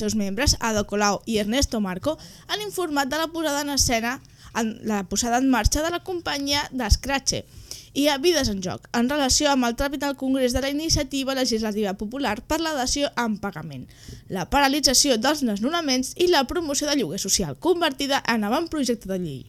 Seus membres, Ado Colau i Ernesto Marco, han informat de la posada en escena en la posada en marxa de la companyia d'Escratxe i a Vides en Joc, en relació amb el tràmit al Congrés de la Iniciativa Legislativa Popular per la dació en pagament, la paralització dels desnonaments i la promoció de lloguer social, convertida en avantprojecte de llei.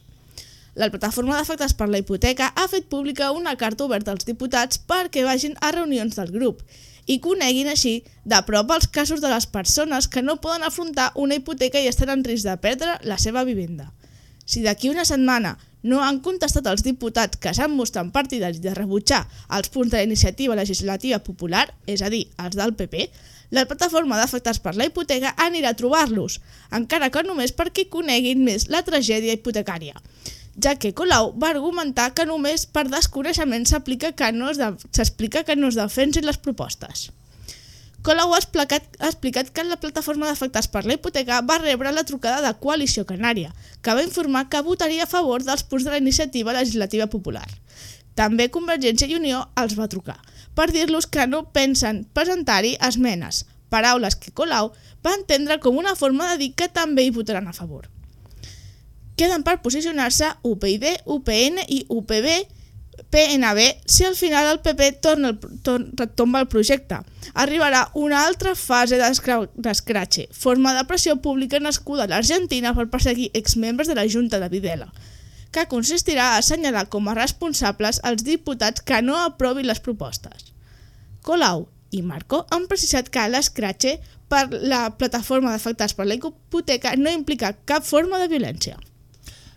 La plataforma d'afectats per la hipoteca ha fet pública una carta oberta als diputats perquè vagin a reunions del grup i coneguin així de prop els casos de les persones que no poden afrontar una hipoteca i estan en risc de perdre la seva vivenda. Si d'aquí una setmana no han contestat els diputats que s'han mostrat partidaris de rebutjar els punts de la iniciativa legislativa popular, és a dir, els del PP, la plataforma d'afectats per la hipoteca anirà a trobar-los, encara que només perquè coneguin més la tragèdia hipotecària ja que Colau va argumentar que només per desconeixement s'aplica que no s'explica que no es defensin les propostes. Colau ha explicat, ha explicat que la plataforma d'afectats per la hipoteca va rebre la trucada de Coalició Canària, que va informar que votaria a favor dels punts de la iniciativa legislativa popular. També Convergència i Unió els va trucar, per dir-los que no pensen presentar-hi esmenes, paraules que Colau va entendre com una forma de dir que també hi votaran a favor. Queden per posicionar-se UPyD, UPN i UPB, PNB si al final el PP torna el, torna, tomba el projecte. Arribarà una altra fase d'escratxe, forma de pressió pública nascuda a l'Argentina per perseguir exmembres de la Junta de Videla, que consistirà a assenyalar com a responsables els diputats que no aprovin les propostes. Colau i Marco han precisat que l'escratxe per la plataforma d'afectats per la hipoteca no implica cap forma de violència.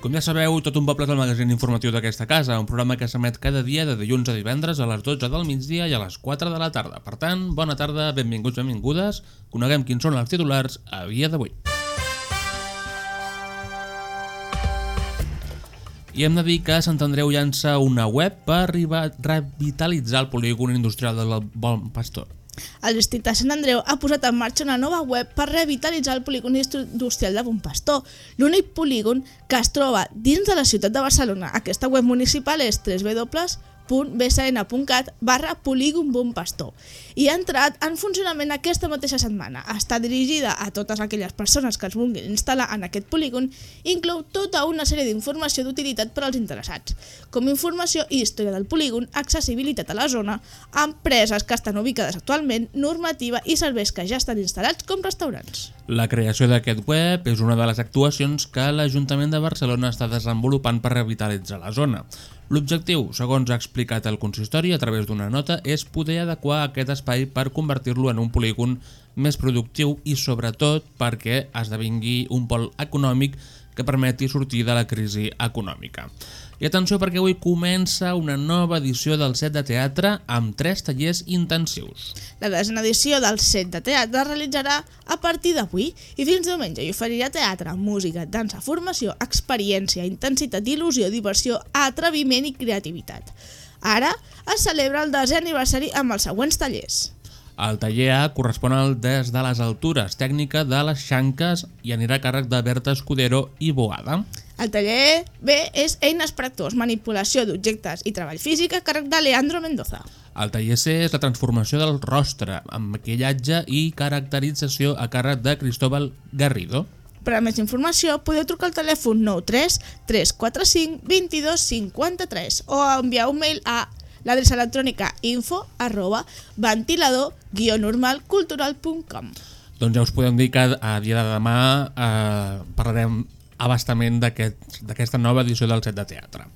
Com ja sabeu, Tot un poble és el magazín informatiu d'aquesta casa, un programa que s'emet cada dia de dilluns a divendres a les 12 del migdia i a les 4 de la tarda. Per tant, bona tarda, benvinguts, benvingudes, coneguem quins són els titulars a dia d'avui. I hem de dir que Sant Andreu llança una web per revitalitzar el polígon industrial del Bon Pastor. El districte de Sant Andreu ha posat en marxa una nova web per revitalitzar el polígon industrial de Bonpastor, l'únic polígon que es troba dins de la ciutat de Barcelona. Aquesta web municipal és www.bsn.cat barra polígon Bonpastor i ha entrat en funcionament aquesta mateixa setmana. Està dirigida a totes aquelles persones que es vulguin instal·lar en aquest polígon i inclou tota una sèrie d'informació d'utilitat per als interessats, com informació i història del polígon, accessibilitat a la zona, empreses que estan ubicades actualment, normativa i serveis que ja estan instal·lats com restaurants. La creació d'aquest web és una de les actuacions que l'Ajuntament de Barcelona està desenvolupant per revitalitzar la zona. L'objectiu, segons ha explicat el consistori a través d'una nota, és poder adequar aquest espai per convertir-lo en un polígon més productiu i sobretot perquè esdevingui un pol econòmic que permeti sortir de la crisi econòmica. I atenció perquè avui comença una nova edició del set de teatre amb tres tallers intensius. La desena edició del set de teatre es realitzarà a partir d'avui i fins diumenge i oferirà teatre, música, dansa, formació, experiència, intensitat, il·lusió, diversió, atreviment i creativitat. Ara es celebra el desè aniversari amb els següents tallers. El taller A correspon al Des de les Altures, tècnica de les xanques i anirà a càrrec de Berta Escudero i Boada. El taller B és eines per actors, manipulació d'objectes i treball físic a càrrec de Leandro Mendoza. El taller C és la transformació del rostre, amb maquillatge i caracterització a càrrec de Cristóbal Garrido. Per a més informació podeu trucar al telèfon 93 345 22 53 o enviar un mail a l'adreça electrònica info arroba ventilador-normalcultural.com Doncs ja us podem dir que a dia de demà eh, parlarem abastament d'aquest- d'aquesta nova edició del set de teatre.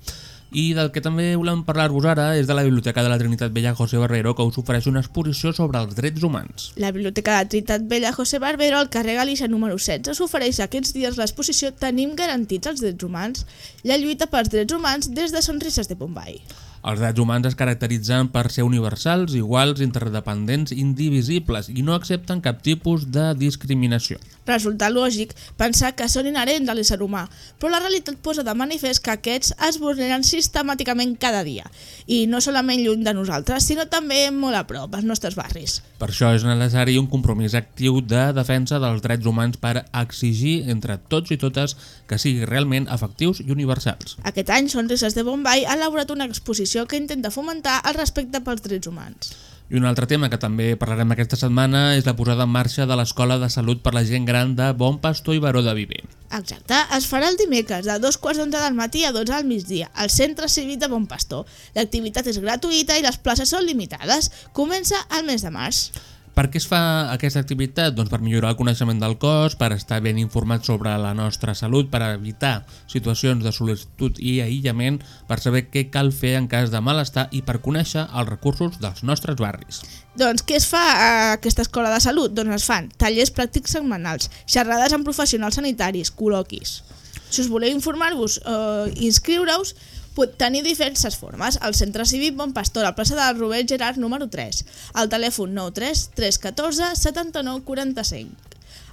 I del que també volem parlar-vos ara és de la Biblioteca de la Trinitat Vella José Barrero que us ofereix una exposició sobre els drets humans. La Biblioteca de Trinitat Vella José Barbero al carrer Galícia número 16 s'ofereix aquests dies l'exposició Tenim garantits els drets humans, la lluita pels drets humans des de Sonrises de Bombay. Els drets humans es caracteritzen per ser universals, iguals, interdependents, indivisibles i no accepten cap tipus de discriminació. Resulta lògic pensar que són inherents a l'ésser humà, però la realitat posa de manifest que aquests es vulneren sistemàticament cada dia, i no solament lluny de nosaltres, sinó també molt a prop, als nostres barris. Per això és necessari un compromís actiu de defensa dels drets humans per exigir entre tots i totes que siguin realment efectius i universals. Aquest any, Sonrises de Bombay ha elaborat una exposició que intenta fomentar el respecte pels drets humans. I un altre tema que també parlarem aquesta setmana és la posada en marxa de l'Escola de Salut per la Gent Gran de Bon Pastor i Baró de Viver. Exacte, es farà el dimecres de dos quarts d'onze del matí a 12 al migdia al Centre Cívic de Bon Pastor. L'activitat és gratuïta i les places són limitades. Comença al mes de març. Per què es fa aquesta activitat? Doncs per millorar el coneixement del cos, per estar ben informat sobre la nostra salut, per evitar situacions de sol·licitud i aïllament, per saber què cal fer en cas de malestar i per conèixer els recursos dels nostres barris. Doncs què es fa a aquesta escola de salut? Doncs es fan tallers pràctics setmanals, xerrades amb professionals sanitaris, col·loquis. Si us voleu informar-vos o eh, inscriure-us, pot tenir diverses formes. Al Centre Cívic Bon Pastor, a la plaça del Robert Gerard número 3, al telèfon 93 314 79 45,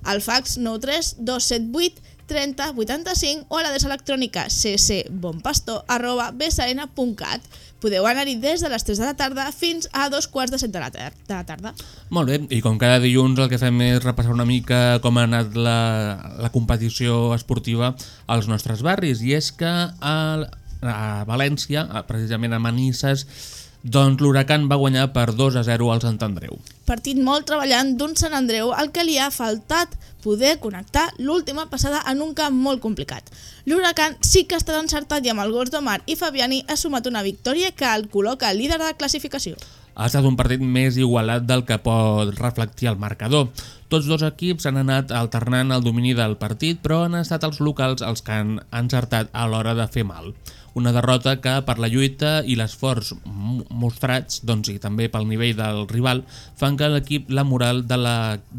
al fax 93 278 30 85 o a l'adreça electrònica ccbonpastor.bsn.cat. Podeu anar-hi des de les 3 de la tarda fins a dos quarts de 7 de la, de la tarda. Molt bé, i com cada dilluns el que fem és repassar una mica com ha anat la, la competició esportiva als nostres barris, i és que a, a València, precisament a Manises, doncs l'Huracan va guanyar per 2 a 0 al Sant Andreu. Partit molt treballant d'un Sant Andreu al que li ha faltat poder connectar l'última passada en un camp molt complicat. L'Huracan sí que ha estat encertat i amb el gols d'Omar i Fabiani ha sumat una victòria que el col·loca líder de la classificació. Ha estat un partit més igualat del que pot reflectir el marcador. Tots dos equips han anat alternant el domini del partit, però han estat els locals els que han encertat a l'hora de fer mal. Una derrota que, per la lluita i l'esforç mo- mostrats, doncs, i també pel nivell del rival, fan que l'equip, la moral de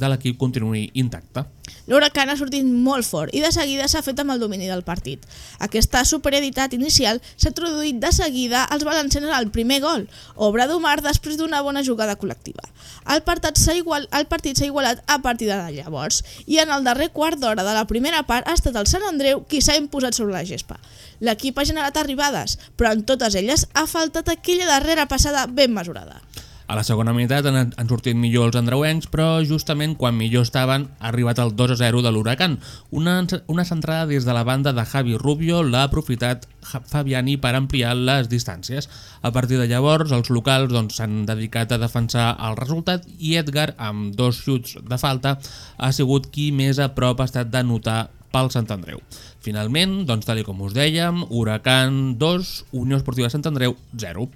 l'equip continuï intacta. L'Huracan ha sortit molt fort i de seguida s'ha fet amb el domini del partit. Aquesta superioritat inicial s'ha introduït de seguida als valencians al primer gol, obra d'Omar després d'una bona jugada col·lectiva. El partit s'ha igual, el partit s'ha igualat a partir de llavors i en el darrer quart d'hora de la primera part ha estat el Sant Andreu qui s'ha imposat sobre la gespa. L'equip ha generat arribades, però en totes elles ha faltat aquella darrera passada ben mesurada. A la segona meitat han, han sortit millor els andreuencs, però justament quan millor estaven ha arribat el 2 a 0 de l'Huracan. Una, una centrada des de la banda de Javi Rubio l'ha aprofitat Fabiani per ampliar les distàncies. A partir de llavors, els locals doncs, s'han dedicat a defensar el resultat i Edgar, amb dos xuts de falta, ha sigut qui més a prop ha estat de notar pel Sant Andreu. Finalment, doncs, tal com us dèiem, Huracan 2, Unió Esportiva Sant Andreu 0.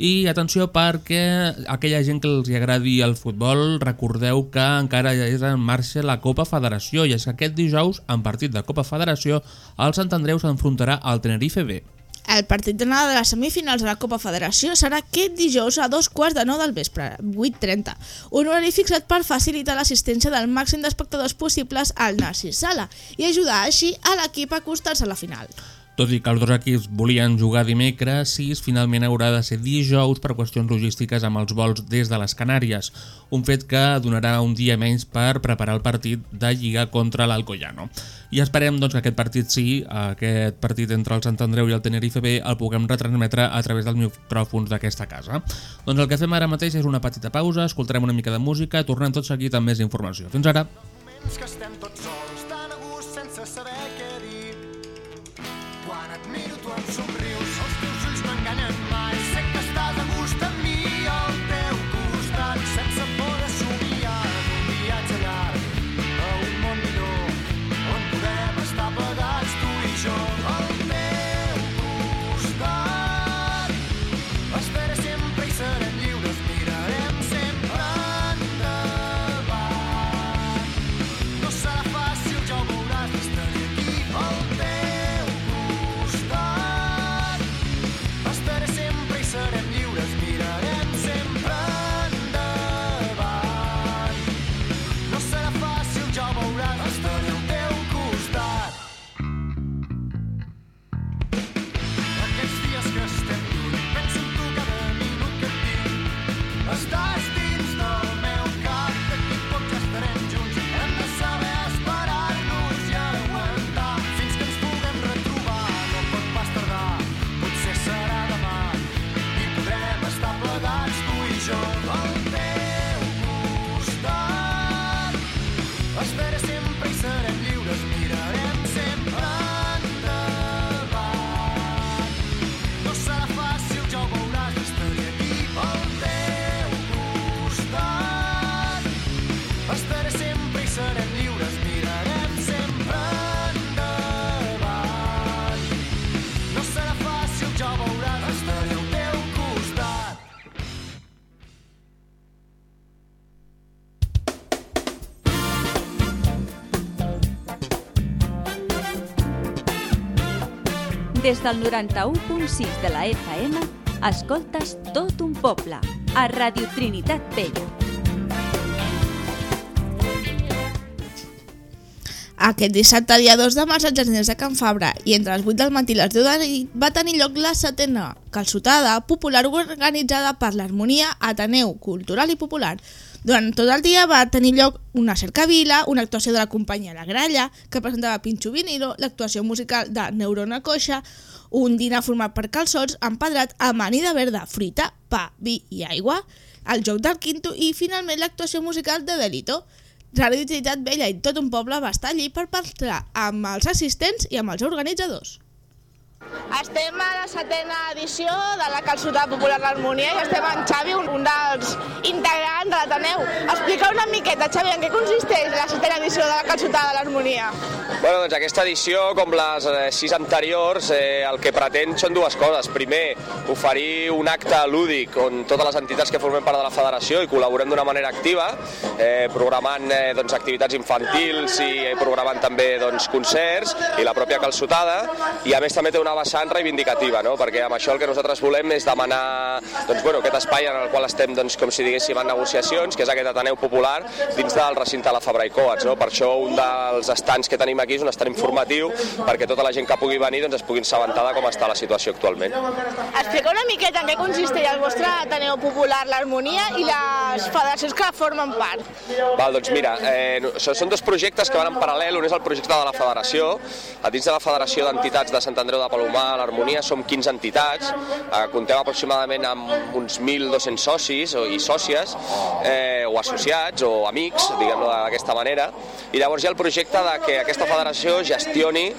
I atenció perquè aquella gent que els agradi el futbol, recordeu que encara és en marxa la Copa Federació i és que aquest dijous, en partit de Copa Federació, el Sant Andreu s'enfrontarà al Tenerife B. El partit d'anada de les semifinals de la Copa Federació serà aquest dijous a dos quarts de nou del vespre, 8.30, un horari fixat per facilitar l'assistència del màxim d'espectadors possibles al Narcís Sala i ajudar així a l'equip a acostar-se a la final. Tot i que els dos equips volien jugar dimecres, 6 finalment haurà de ser dijous per qüestions logístiques amb els vols des de les Canàries, un fet que donarà un dia menys per preparar el partit de Lliga contra l'Alcoyano. I esperem doncs, que aquest partit sí, aquest partit entre el Sant Andreu i el Tenerife B, el puguem retransmetre a través dels micròfons d'aquesta casa. Doncs el que fem ara mateix és una petita pausa, escoltarem una mica de música, tornem tot seguit amb més informació. Fins ara! que estem tots sols, Des del 91.6 de la FM, escoltes tot un poble, a Radio Trinitat Vella. Aquest dissabte, dia 2 de març, als Jardins de Can Fabra i entre les 8 del matí i les 10 de nit va tenir lloc la setena calçotada popular organitzada per l'Harmonia Ateneu Cultural i Popular. Durant tot el dia va tenir lloc una cercavila, una actuació de la companyia La Gralla, que presentava Pinxo Vinilo, l'actuació musical de Neurona Coixa, un dinar format per calçots empedrat amanida verda, fruita, pa, vi i aigua, el joc del quinto i finalment l'actuació musical de Delito. Radio Trinitat Vella i tot un poble va estar allí per parlar amb els assistents i amb els organitzadors. Estem a la setena edició de la Calçotada Popular l'Harmonia i estem amb Xavi, un, un dels integrants de l'Ateneu. Explica una miqueta, Xavi, en què consisteix la setena edició de la Calçotada de l'Harmonia? Bueno, doncs aquesta edició, com les eh, sis anteriors, eh, el que pretén són dues coses. Primer, oferir un acte lúdic on totes les entitats que formem part de la federació i col·laborem d'una manera activa, eh, programant eh, doncs, activitats infantils i eh, programant també doncs, concerts i la pròpia calçotada, i a més també té una vessant reivindicativa, no? perquè amb això el que nosaltres volem és demanar doncs, bueno, aquest espai en el qual estem, doncs, com si diguéssim, en negociacions, que és aquest Ateneu Popular dins del recinte de la Fabra i Coats. No? Per això un dels estants que tenim aquí és un estant informatiu perquè tota la gent que pugui venir doncs, es pugui assabentar de com està la situació actualment. Explica una miqueta en què consisteix el vostre Ateneu Popular l'Harmonia i les federacions que formen part. Val, doncs mira, eh, són dos projectes que van en paral·lel, un és el projecte de la federació, a dins de la Federació d'Entitats de Sant Andreu de Palomar, l'Harmonia, som 15 entitats, eh, comptem aproximadament amb uns 1.200 socis o, i sòcies, eh, o associats, o amics, diguem-ho d'aquesta manera, i llavors hi ha el projecte de que aquesta federació gestioni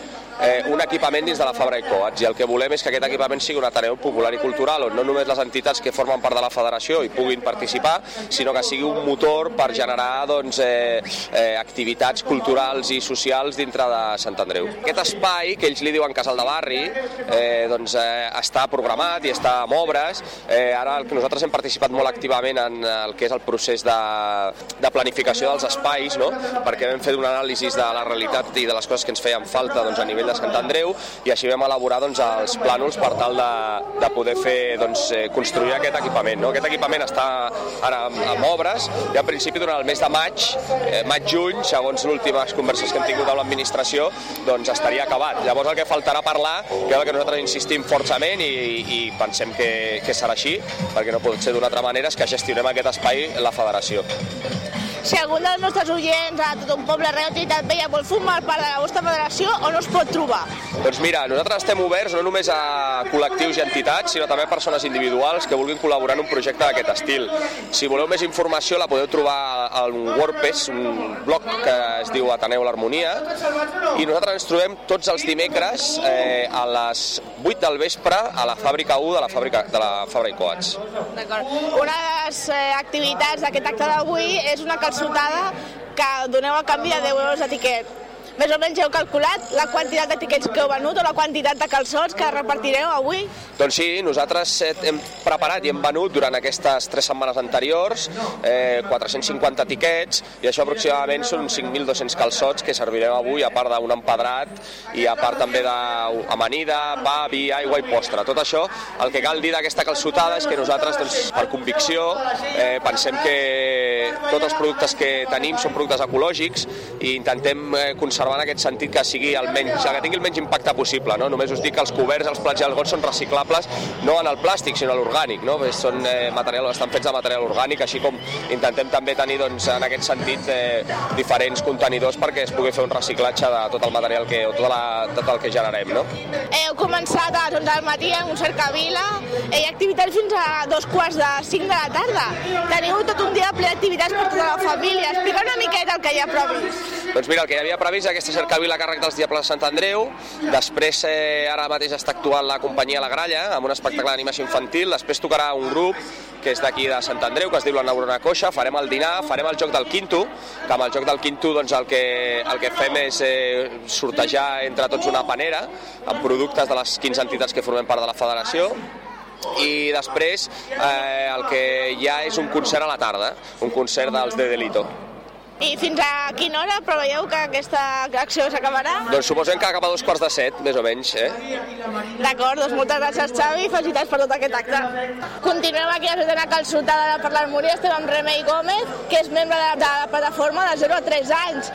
eh, un equipament dins de la Fabra i Coats i el que volem és que aquest equipament sigui un ateneu popular i cultural on no només les entitats que formen part de la federació hi puguin participar, sinó que sigui un motor per generar doncs, eh, eh, activitats culturals i socials dintre de Sant Andreu. Aquest espai, que ells li diuen Casal de Barri, eh, doncs, eh, està programat i està amb obres. Eh, ara el que nosaltres hem participat molt activament en el que és el procés de, de planificació dels espais, no? perquè vam fer un anàlisi de la realitat i de les coses que ens feien falta doncs, a nivell de Sant Andreu i així vam elaborar doncs, els plànols per tal de, de poder fer, doncs, eh, construir aquest equipament. No? Aquest equipament està ara amb, amb obres i en principi durant el mes de maig, eh, maig-juny, segons les últimes converses que hem tingut amb l'administració, doncs estaria acabat. Llavors el que faltarà parlar, que és el que nosaltres insistim forçament i, i pensem que, que serà així, perquè no pot ser d'una altra manera, és que gestionem aquest espai la federació. Si algun dels nostres oients a tot un poble Real Trinitat Vella vol formar part de la vostra federació on us pot trobar? Doncs mira, nosaltres estem oberts no només a col·lectius i entitats, sinó també a persones individuals que vulguin col·laborar en un projecte d'aquest estil. Si voleu més informació la podeu trobar a un WordPress, un blog que es diu Ateneu l'Harmonia, i nosaltres ens trobem tots els dimecres eh, a les 8 del vespre a la fàbrica 1 de la fàbrica de la Fabra i Coats. D'acord. Una de les eh, activitats d'aquest acte d'avui és una calçotada que doneu a canvi de 10 euros d'etiquet. Més o menys heu calculat la quantitat d'etiquets que heu venut o la quantitat de calçots que repartireu avui? Doncs sí, nosaltres eh, hem preparat i hem venut durant aquestes tres setmanes anteriors eh, 450 tiquets i això aproximadament són uns 5.200 calçots que servirem avui, a part d'un empedrat i a part també d'amanida, pa, vi, aigua i postre. Tot això, el que cal dir d'aquesta calçotada és que nosaltres, doncs, per convicció, eh, pensem que tots els productes que tenim són productes ecològics i intentem eh, conservar conservar en aquest sentit que sigui el menys, que tingui el menys impacte possible. No? Només us dic que els coberts, els plats i els gots són reciclables no en el plàstic, sinó en l'orgànic. No? Són, eh, material, estan fets de material orgànic, així com intentem també tenir doncs, en aquest sentit eh, diferents contenidors perquè es pugui fer un reciclatge de tot el material que, o tot, la, tot el que generem. No? Heu començat a les 11 del matí amb un cercavila, ha activitats fins a dos quarts de 5 de la tarda. Teniu tot un dia ple d'activitats per tota la família. Explica una miqueta el que hi ha previst. Doncs mira, el que hi havia previst aquesta cercavila a càrrec dels Diables de Sant Andreu, després eh, ara mateix està actuant la companyia La Gralla amb un espectacle d'animació infantil, després tocarà un grup que és d'aquí de Sant Andreu, que es diu la Neurona Coixa, farem el dinar, farem el joc del quinto, que amb el joc del quinto doncs, el, que, el que fem és eh, sortejar entre tots una panera amb productes de les 15 entitats que formem part de la federació, i després eh, el que ha és un concert a la tarda, un concert dels de Delito. I fins a quina hora preveieu que aquesta acció s'acabarà? Doncs suposem que acaba a dos quarts de set, més o menys, eh? D'acord, doncs moltes gràcies Xavi i felicitats per tot aquest acte. Continuem aquí a la setena calçotada per l'Harmonia, estem amb Remei Gómez, que és membre de la, de la plataforma de 0 a 3 anys.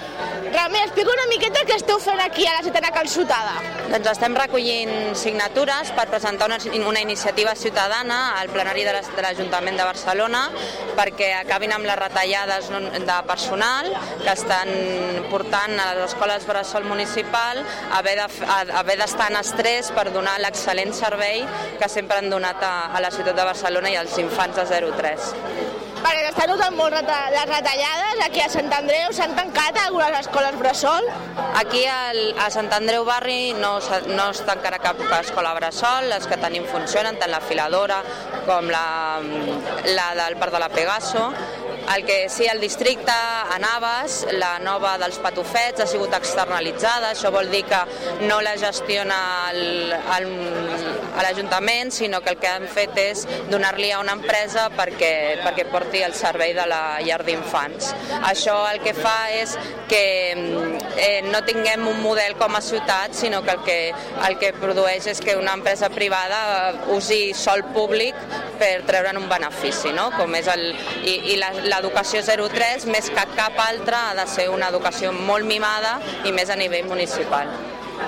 Remei, explica una miqueta què esteu fent aquí a la setena calçotada. Doncs estem recollint signatures per presentar una, una iniciativa ciutadana al plenari de l'Ajuntament de Barcelona perquè acabin amb les retallades de personal que estan portant a les escoles bressol municipal a haver d'estar en estrès per donar l'excel·lent servei que sempre han donat a, a la ciutat de Barcelona i als infants de 0-3. Perquè s'estan notant molt les retallades, aquí a Sant Andreu s'han tancat algunes escoles bressol. Aquí al, a Sant Andreu Barri no, no es tancarà cap escola bressol, les que tenim funcionen, tant la filadora com la, la del Parc de la Pegaso. El que sí, al districte, a Naves, la nova dels patufets ha sigut externalitzada, això vol dir que no la gestiona el- el- l'Ajuntament, sinó que el que han fet és donar-li a una empresa perquè, perquè porti el servei de la llar d'infants. Això el que fa és que eh, no tinguem un model com a ciutat, sinó que el que, el que produeix és que una empresa privada usi sol públic per treure'n un benefici, no? com és el, i, i la- l'educació 03, més que cap altra, ha de ser una educació molt mimada i més a nivell municipal.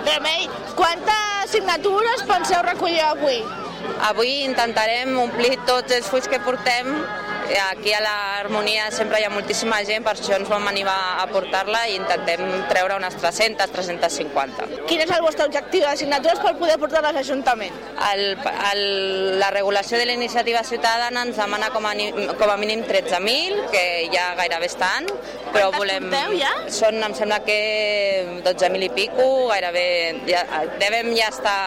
Remei, quantes signatures penseu recollir avui? Avui intentarem omplir tots els fulls que portem. Aquí a l'Harmonia sempre hi ha moltíssima gent, per això ens vam animar a portar-la i intentem treure unes 300, 350. Quin és el vostre objectiu de signatures per poder portar-les a l'Ajuntament? La regulació de la iniciativa ciutadana ens demana com a, com a mínim 13.000, que ja gairebé estan, però Quantes volem... porteu ja? Són, em sembla que 12.000 i pico, gairebé... Ja, devem ja estar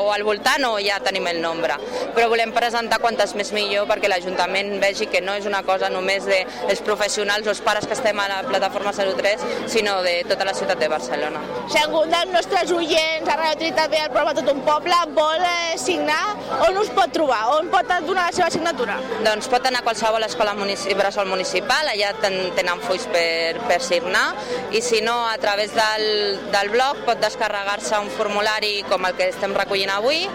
o al voltant o ja tenim el nombre. Però volem presentar quantes més millor perquè l'Ajuntament vegi que no és una cosa només dels professionals o els pares que estem a la plataforma 03, sinó de tota la ciutat de Barcelona. Si algú dels nostres oients a Radio Trinitat ve al programa Tot un Poble vol eh, signar, on us pot trobar? On pot donar la seva signatura? Doncs pot anar a qualsevol escola munici bressol municipal, allà ten, tenen fulls per, per signar, i si no, a través del, del blog pot descarregar-se un formulari com el que estem recollint avui,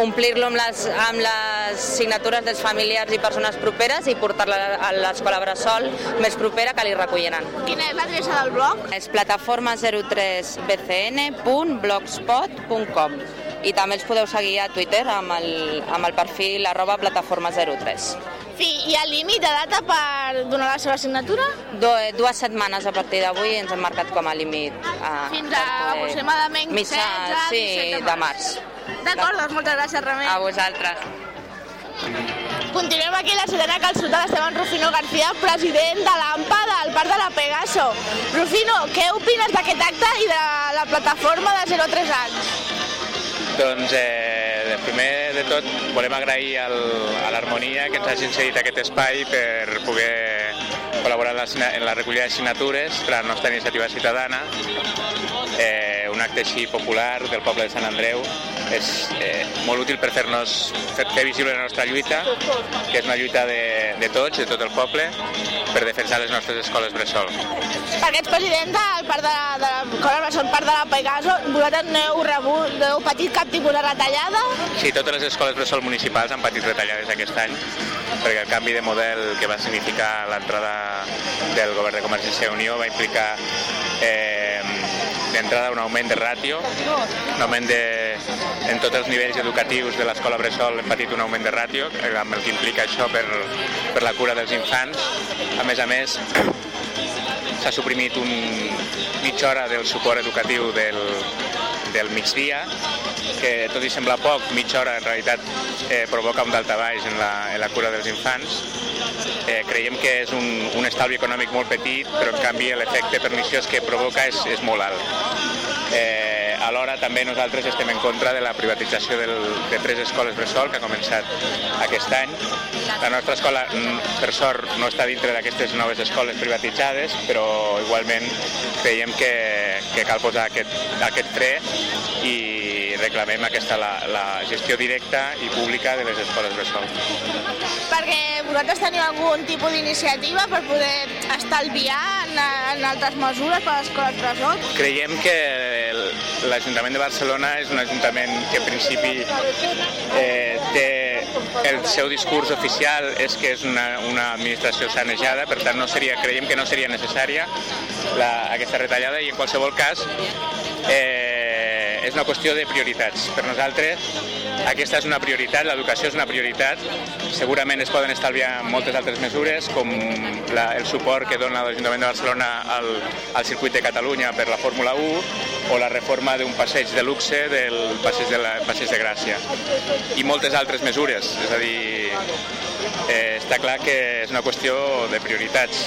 omplir-lo amb, les, amb les signatures dels familiars i persones properes i portar-la a l'escola bressol més propera que li recolliran. Quina és l'adreça del blog? És plataforma03bcn.blogspot.com i també els podeu seguir a Twitter amb el, amb el perfil arroba plataforma03. Fi, hi ha límit de data per donar la seva signatura? Do, dues setmanes a partir d'avui ens hem marcat com a límit. A, Fins a aproximadament mitja, 16, sí, 17 de març. D'acord, doncs moltes gràcies, Remei. A vosaltres. Continuem aquí la setena calçotada, estem amb Rufino García, president de l'AMPA del Parc de la Pegaso. Rufino, què opines d'aquest acte i de la plataforma de 0 a 3 anys? Doncs, eh, primer de tot, volem agrair al, a l'Harmonia que ens hagin cedit aquest espai per poder col·laborar en la, en la recollida de signatures per a la nostra iniciativa ciutadana. Eh, un acte així popular del poble de Sant Andreu és eh, molt útil per fer-nos fer, fer visible la nostra lluita, que és una lluita de, de tots, de tot el poble, per defensar les nostres escoles bressol. Perquè ets president del Parc de la, de la, com el Parc de la Pegaso, vosaltres no heu rebut, no heu patit cap tipus de retallada? Sí, totes les escoles bressol municipals han patit retallades aquest any perquè el canvi de model que va significar l'entrada del govern de Convergència i Unió va implicar eh, d'entrada un augment de ràtio, un augment de... En tots els nivells educatius de l'escola Bressol hem patit un augment de ràtio, amb el que implica això per, per la cura dels infants. A més a més, s'ha suprimit un, mitja hora del suport educatiu del, del migdia, que tot i sembla poc, mitja hora en realitat eh, provoca un daltabaix en la, en la cura dels infants. Eh, creiem que és un, un estalvi econòmic molt petit, però en canvi l'efecte perniciós que provoca és, és molt alt. Eh, alhora també nosaltres estem en contra de la privatització del, de tres escoles bressol que ha començat aquest any. La nostra escola, mm, per sort, no està dintre d'aquestes noves escoles privatitzades, però igualment creiem que, que cal posar aquest, aquest fre i reclamem aquesta la, la gestió directa i pública de les escoles bressol. Perquè vosaltres teniu algun tipus d'iniciativa per poder estalviar en, en altres mesures per a les escoles bressol? Creiem que l'Ajuntament de Barcelona és un ajuntament que en principi eh, té el seu discurs oficial és que és una, una administració sanejada, per tant no seria, creiem que no seria necessària la, aquesta retallada i en qualsevol cas eh, és una qüestió de prioritats. Per nosaltres aquesta és una prioritat, l'educació és una prioritat. Segurament es poden estalviar moltes altres mesures, com la, el suport que dona l'Ajuntament de Barcelona al, al circuit de Catalunya per la Fórmula 1 o la reforma d'un passeig de luxe del passeig de, la, passeig de Gràcia. I moltes altres mesures, és a dir, eh, està clar que és una qüestió de prioritats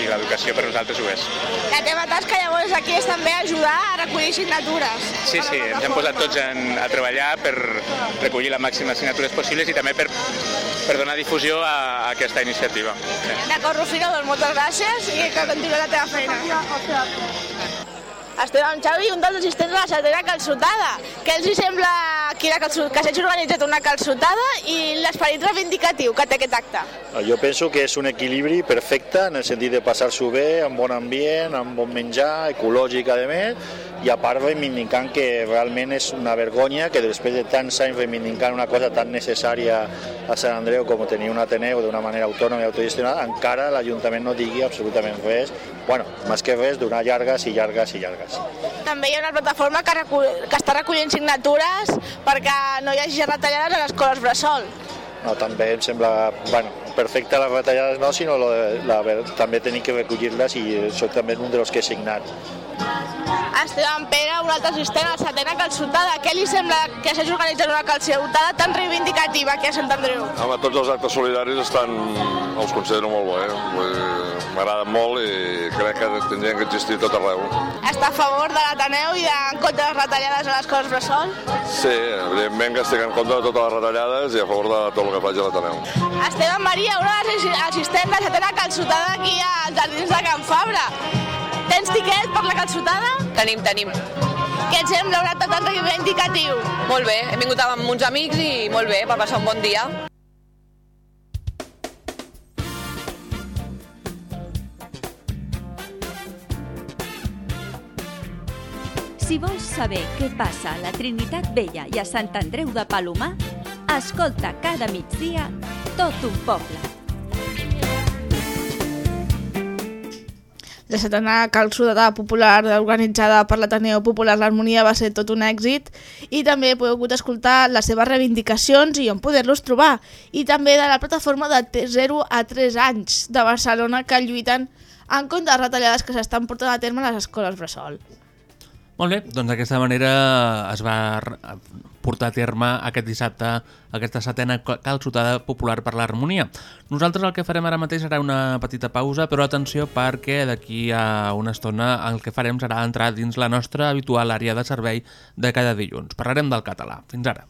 i l'educació per nosaltres ho és. La teva tasca llavors aquí és també ajudar a recollir signatures. Sí, sí, ens hem posat tots en, a treballar per recollir la màxima signatures possibles i també per, per donar difusió a, a aquesta iniciativa. D'acord, Rufino, doncs moltes gràcies i que continuï la teva feina. Estem amb Xavi, un dels assistents de la setena calçotada. Què els hi sembla aquí la calço- que s'hagi organitzat una calçotada i l'esperit reivindicatiu que té aquest acte? Jo penso que és un equilibri perfecte en el sentit de passar-s'ho bé, amb bon ambient, amb bon menjar, ecològic a més, i a part reivindicant que realment és una vergonya que després de tants anys reivindicant una cosa tan necessària a Sant Andreu com tenir un Ateneu d'una manera autònoma i autogestionada, encara l'Ajuntament no digui absolutament res, bueno, més que res, donar llargues i llargues i llargues. També hi ha una plataforma que, recull, que està recollint signatures perquè no hi hagi retallades a les escoles bressol. No, també em sembla, bueno, perfecte les retallades no, sinó de, la, també tenir que recollir-les i soc també un dels que he signat. Esteban Pere, un altre assistent a la setena calçotada. Què li sembla que s'hagi organitzat una calçotada tan reivindicativa aquí a Sant Andreu? Home, tots els actes solidaris estan, els considero molt bé. Dir, M'agraden molt i crec que tindrien que existir tot arreu. Està a favor de l'Ateneu i de, en contra de les retallades a les escoles bressol? Sí, evidentment que estic en contra de totes les retallades i a favor de tot el que faci l'Ateneu. Esteban Maria, un assi- assistent de la setena calçotada aquí als Jardins de Can Fabra. Tens tiquet per la calçotada? Tenim, tenim. Què et sembla un acte tan reivindicatiu? Molt bé, hem vingut amb uns amics i molt bé, per passar un bon dia. Si vols saber què passa a la Trinitat Vella i a Sant Andreu de Palomar, escolta cada migdia tot un poble. La setena calçotada popular organitzada per l'Ateneu Popular l'Harmonia va ser tot un èxit i també heu pogut escoltar les seves reivindicacions i on poder-los trobar i també de la plataforma de 0 a 3 anys de Barcelona que lluiten en contra de les retallades que s'estan portant a terme a les escoles bressol. Molt bé, doncs d'aquesta manera es va portar a terme aquest dissabte aquesta setena cal- calçotada popular per l'harmonia. Nosaltres el que farem ara mateix serà una petita pausa, però atenció perquè d'aquí a una estona el que farem serà entrar dins la nostra habitual àrea de servei de cada dilluns. Parlarem del català. Fins ara.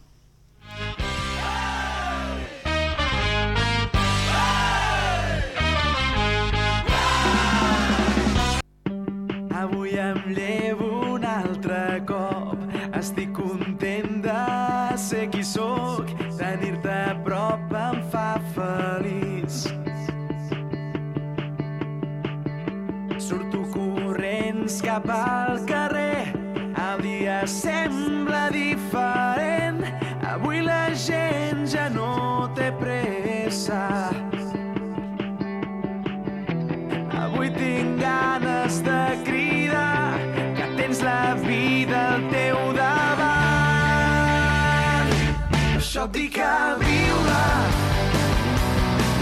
Avui temps cap al carrer, el dia sembla diferent, avui la gent ja no té pressa. Avui tinc ganes de cridar que tens la vida al teu davant. Per això et dic a viure,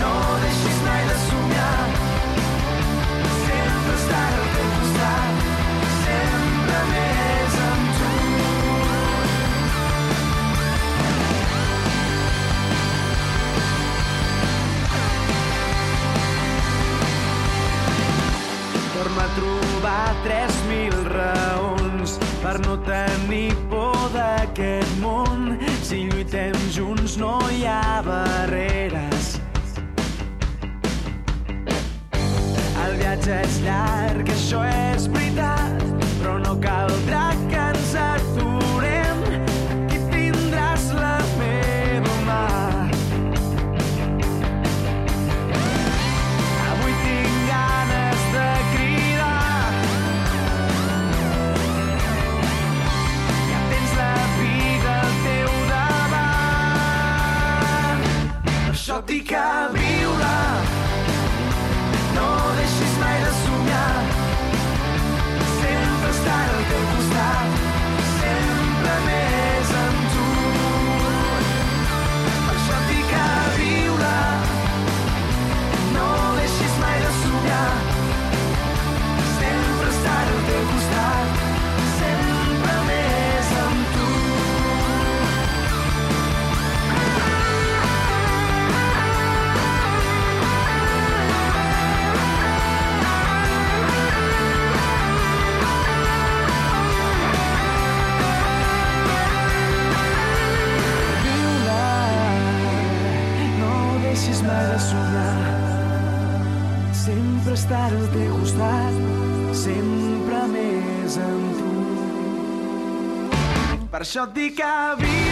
no deixis Torna a trobar 3.000 raons per no tenir por d'aquest món. Si lluitem junts no hi ha barreres. El viatge és llarg, això és veritat, però no caldrà Estar al teu costat, sempre més amb tu. Per això et dic que viure,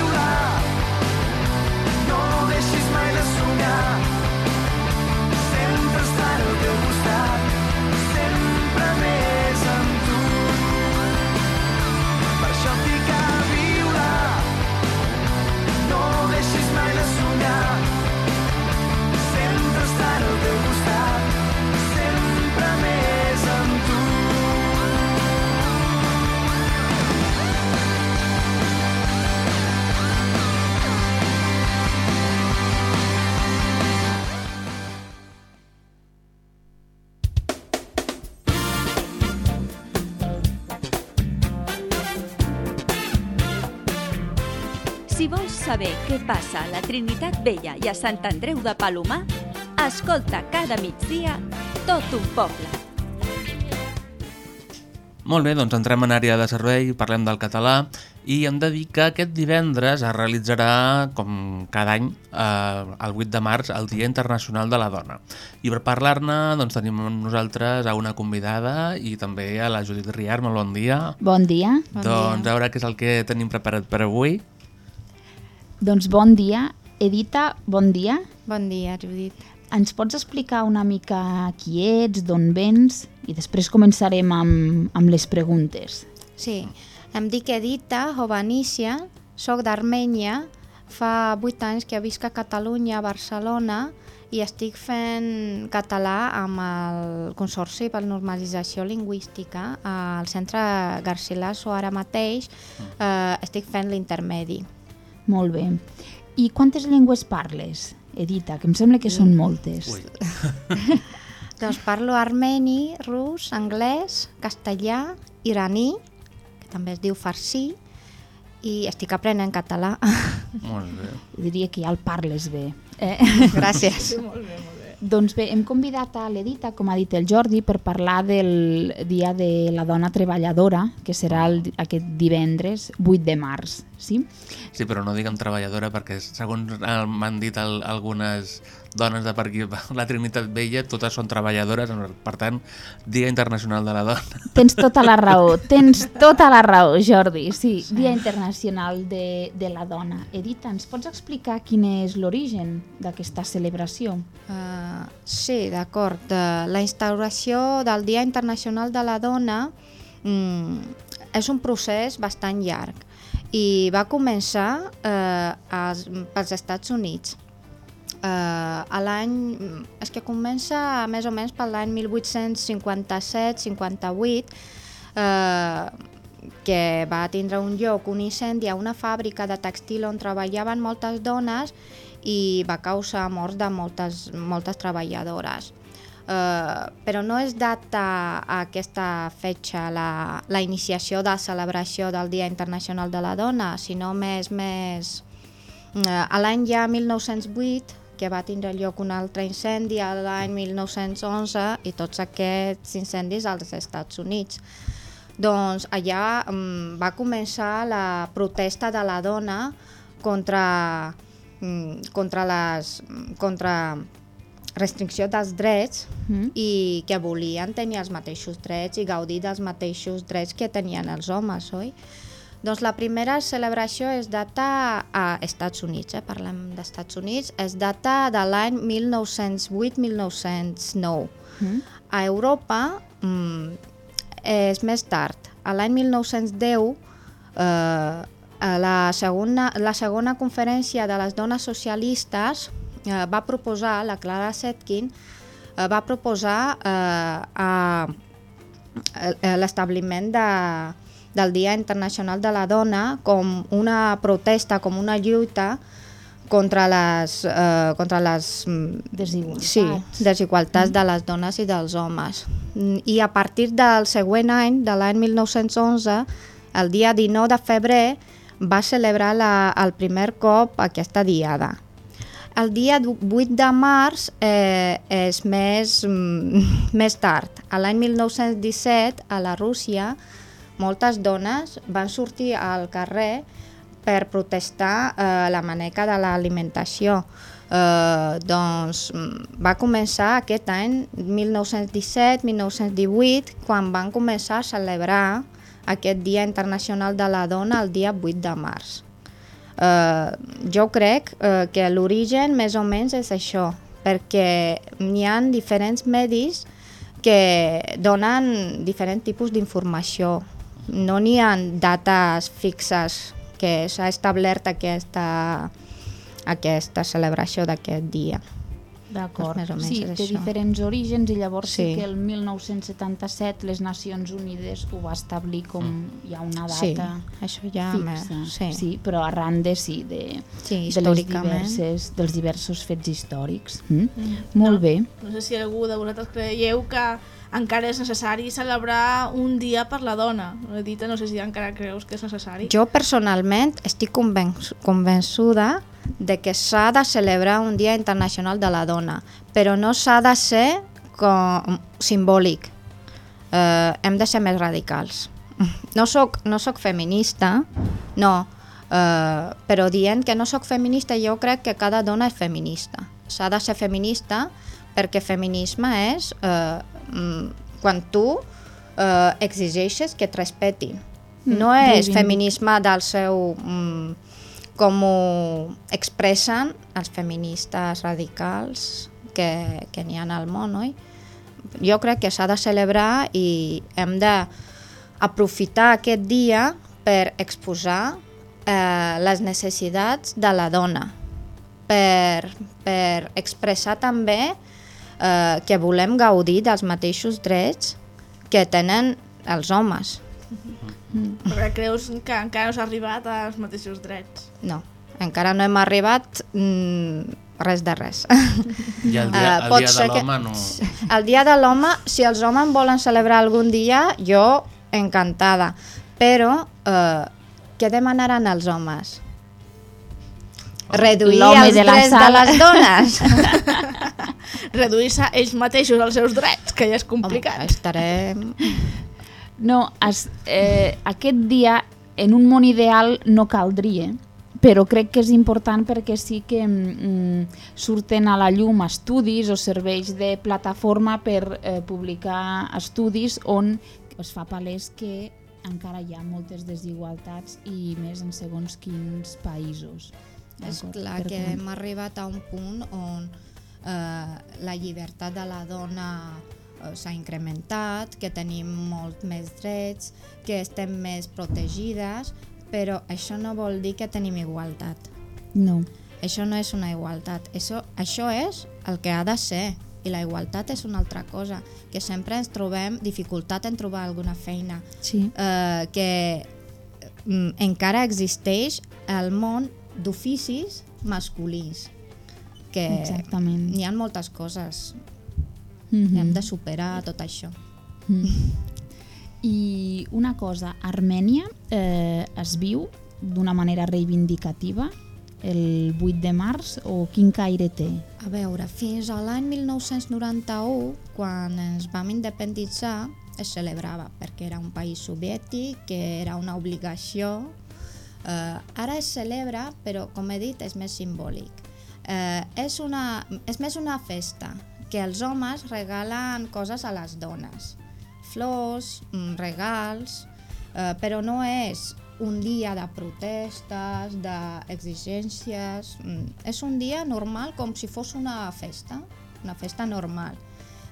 saber què passa a la Trinitat Vella i a Sant Andreu de Palomar, escolta cada migdia tot un poble. Molt bé, doncs entrem en àrea de servei, parlem del català i hem de dir que aquest divendres es realitzarà, com cada any, eh, el 8 de març, el Dia Internacional de la Dona. I per parlar-ne doncs, tenim amb nosaltres a una convidada i també a la Judit Riar, molt bon dia. Bon dia. doncs a veure què és el que tenim preparat per avui. Doncs bon dia. Edita, bon dia. Bon dia, Judit. Ens pots explicar una mica qui ets, d'on vens? I després començarem amb, amb les preguntes. Sí, em dic Edita Hovanícia, soc d'Armènia, fa 8 anys que visc a Catalunya, a Barcelona, i estic fent català amb el Consorci per Normalització Lingüística al Centre Garcilaso ara mateix, eh, estic fent l'intermedi. Molt bé. I quantes llengües parles, Edita? Que em sembla que són moltes. Doncs parlo armeni, rus, anglès, castellà, iraní, que també es diu farsi, i estic aprenent català. Molt bé. Diria que ja el parles bé. Eh? Gràcies. Sí, molt bé, molt bé. Doncs bé, hem convidat a l'Edita, com ha dit el Jordi, per parlar del Dia de la Dona Treballadora, que serà el, aquest divendres 8 de març. Sí? Sí, però no diguem treballadora perquè segons m'han dit el, algunes dones de per aquí, la Trinitat Vella, totes són treballadores, per tant, Dia Internacional de la Dona. Tens tota la raó, tens tota la raó, Jordi. Sí, Dia Internacional de, de la Dona. Edita, ens pots explicar quin és l'origen d'aquesta celebració? Uh, sí, d'acord. Uh, la instauració del Dia Internacional de la Dona mm, és un procés bastant llarg i va començar eh, als, pels Estats Units. Eh, a l'any, és que comença més o menys per l'any 1857-58, eh, que va tindre un lloc, un incendi a una fàbrica de textil on treballaven moltes dones i va causar morts de moltes, moltes treballadores. Uh, però no és data a aquesta fetxa la, la iniciació de celebració del Dia Internacional de la Dona, sinó més, més uh, a l'any ja 1908 que va tindre lloc un altre incendi a l'any 1911 i tots aquests incendis als Estats Units. Doncs allà um, va començar la protesta de la dona contra, um, contra les contra restricció dels drets Mm. i que volien tenir els mateixos drets i gaudir dels mateixos drets que tenien els homes, oi? Doncs la primera celebració es data a Estats Units, eh? parlem d'Estats Units, es data de l'any 1908-1909. Mm. A Europa mm, és més tard. A l'any 1910, eh, a la, segona, la segona conferència de les dones socialistes eh, va proposar, la Clara Setkin, eh, va proposar eh, a, a l'establiment de, del Dia Internacional de la Dona com una protesta, com una lluita contra les, eh, contra les desigualtats, sí, desigualtats de les dones i dels homes. Mm, I a partir del següent any, de l'any 1911, el dia 19 de febrer, va celebrar la, el primer cop aquesta diada. El dia 8 de març eh, és més, mm, més tard. A l'any 1917, a la Rússia, moltes dones van sortir al carrer per protestar eh, la maneca de l'alimentació. Eh, doncs mm, va començar aquest any, 1917-1918, quan van començar a celebrar aquest Dia Internacional de la Dona el dia 8 de març. Eh, jo crec eh, que l'origen més o menys és això, perquè n'hi ha diferents medis que donen diferents tipus d'informació. No n'hi ha dates fixes que s'ha establert aquesta, aquesta celebració d'aquest dia. D'acord, Doncs sí, té això. diferents orígens i llavors sí. Sí. que el 1977 les Nacions Unides ho va establir com hi ha una Sí, data això ja fixa. me- sí. sí, però arran de, sí, de, Sí, de les històricament. diverses, dels diversos fets històrics. Mm? Mm. Molt No. bé. No sé si algú de vosaltres creieu que encara és necessari celebrar un dia per la dona. Edita, no sé si encara creus que és necessari. Jo personalment estic convenç, convençuda de que s'ha de celebrar un Dia Internacional de la Dona, però no s'ha de ser com, simbòlic. Eh, hem de ser més radicals. No soc, no soc feminista, no, eh, però dient que no sóc feminista jo crec que cada dona és feminista. S'ha de ser feminista perquè feminisme és eh, quan tu eh, exigeixes que et respetin. Mm, No és feminisme del seu... Mm, com ho expressen els feministes radicals que, que n'hi ha al món, oi? Jo crec que s'ha de celebrar i hem d'aprofitar aquest dia per exposar eh, les necessitats de la dona, per, per expressar també eh, que volem gaudir dels mateixos drets que tenen els homes. Perquè creus que encara no s'ha arribat als mateixos drets. No, encara no hem arribat mm, res de res. I el dia, Eh, el pot dia de que- l'home no... El dia de l'home, si els homes volen celebrar algun dia, jo encantada. Però eh, què demanaran els homes? Reduir els de la drets de sala. les dones. Reduir-se ells mateixos els seus drets, que ja és complicat. Home, estarem... No, es, eh, aquest dia en un món ideal no caldria, però crec que és important perquè sí que mm, surten a la llum estudis o serveis de plataforma per eh, publicar estudis on es fa palès que encara hi ha moltes desigualtats i més en segons quins països. És clar que hem arribat a un punt on eh, la llibertat de la dona eh, s'ha incrementat, que tenim molt més drets, que estem més protegides, però això no vol dir que tenim igualtat. No. Això no és una igualtat, això, això és el que ha de ser i la igualtat és una altra cosa, que sempre ens trobem dificultat en trobar alguna feina, Sí. eh, que mm, encara existeix el món d'oficis masculins que Exactament. n'hi ha moltes coses Mhm. hem de superar tot això Mm. I una cosa, Armènia eh, es viu d'una manera reivindicativa el 8 de març o quin caire té? A veure, fins a l'any 1991, quan ens vam independitzar, es celebrava perquè era un país soviètic, que era una obligació. Eh, ara es celebra, però com he dit, és més simbòlic. Eh, és, una, és més una festa, que els homes regalen coses a les dones. Flors, mm, regals, eh, però no és un dia de protestes, d'exigències, mm, és un dia normal com si fos una festa, una festa normal.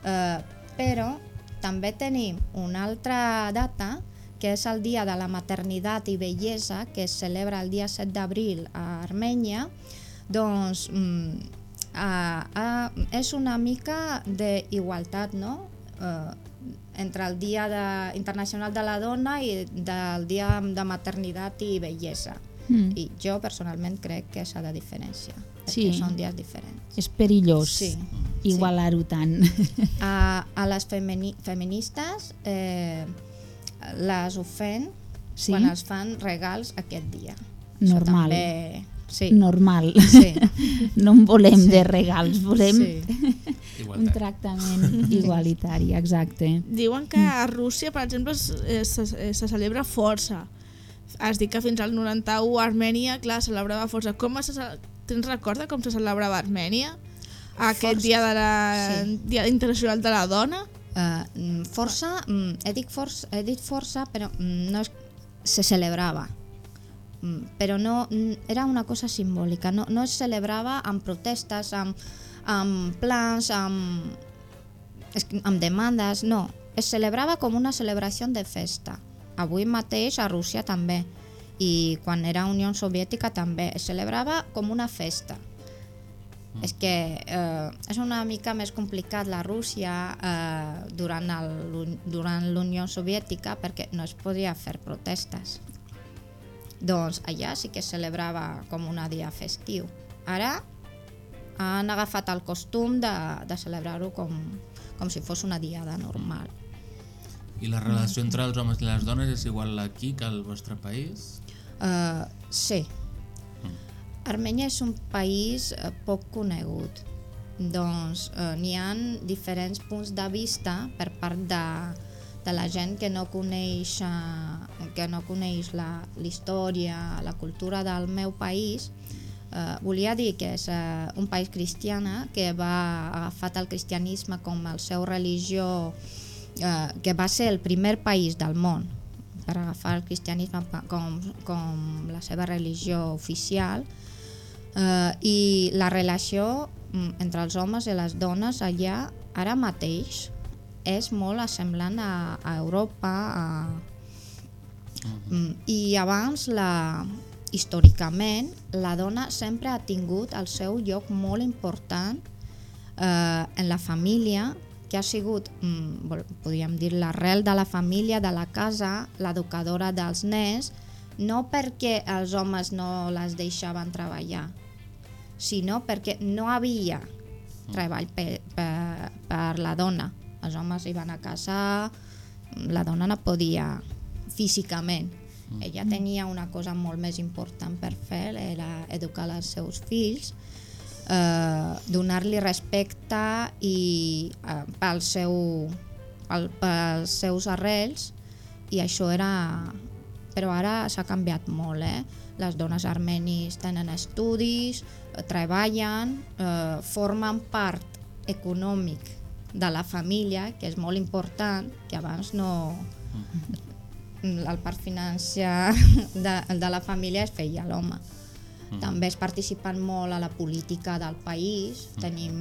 Eh, però també tenim una altra data que és el Dia de la Maternitat i Bellesa, que es celebra el dia 7 d'abril a Armènia, doncs mm, a, a, és una mica d'igualtat, no? Eh, entre el Dia de, Internacional de la Dona i del Dia de Maternitat i Bellesa. Mm. I jo personalment crec que s'ha de diferenciar, Sí. perquè són dies diferents. És perillós Sí, igualar-ho tant. A, a les femini, feministes eh, les ofèn Sí? quan els fan regals aquest dia. Normal. Això també, sí. Normal. Sí. No en volem Sí. de regals, volem Sí. un tractament igualitari, exacte. Diuen que a Rússia, per exemple, es, se, se celebra força. Has dit que fins al 91 Armènia, clar, celebrava força. Com se, tens record de com se celebrava a Armènia? Aquest Força. dia, de la, Sí. dia internacional de la dona? Uh, força, mm, he, dit força, he dit força, però mm, no és, se celebrava. Mm, però no, mm, era una cosa simbòlica, no, no es celebrava amb protestes, amb, amb plans, amb, amb demandes, no. Es celebrava com una celebració de festa. Avui mateix a Rússia també, i quan era Unió Soviètica també. Es celebrava com una festa. És que eh, és una mica més complicat la Rússia eh, durant l'Unió Soviètica perquè no es podia fer protestes. Doncs allà sí que es celebrava com un dia festiu. Ara han agafat el costum de, de celebrar-ho com, com si fos una diada normal. I la relació entre els homes i les dones és igual aquí que al vostre país? Uh, sí. Armènia és un país uh, poc conegut. Doncs uh, n'hi ha diferents punts de vista per part de, de la gent que no coneix, uh, que no coneix la, la història, la cultura del meu país. Uh, volia dir que és uh, un país cristiana que va agafat el cristianisme com el seu religió, uh, que va ser el primer país del món per agafar el cristianisme com, com la seva religió oficial eh, i la relació mm, entre els homes i les dones allà ara mateix és molt semblant a, a Europa a, mm, i abans la, històricament la dona sempre ha tingut el seu lloc molt important eh, en la família que ha sigut, mm, podríem dir, l'arrel de la família, de la casa, l'educadora dels nens, no perquè els homes no les deixaven treballar, sinó perquè no havia treball per, per, per la dona. Els homes iban a casa, la dona no podia físicament. Ella tenia una cosa molt més important per fer, era educar els seus fills, eh, donar-li respecte i eh, pel seu, pel, pels seus arrels i això era però ara s'ha canviat molt eh? les dones armenis tenen estudis treballen eh, formen part econòmic de la família que és molt important que abans no el part financiar de, de la família es feia l'home Mm. també es participen molt a la política del país. Tenim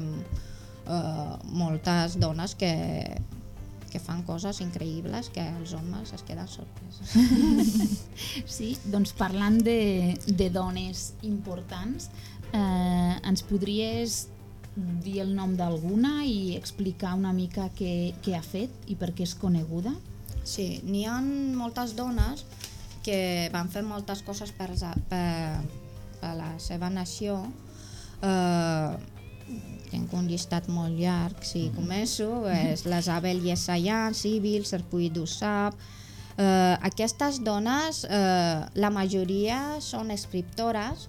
eh, moltes dones que, que fan coses increïbles que els homes es queden sorpresos. Sí, doncs parlant de, de dones importants, eh, ens podries dir el nom d'alguna i explicar una mica què, què ha fet i per què és coneguda? Sí, n'hi ha moltes dones que van fer moltes coses per, per, per la seva nació. Eh, tinc un llistat molt llarg, si començo, és les Abel Yesayan, Civil, Serpuí d'Ussap... Eh, aquestes dones, eh, la majoria són escriptores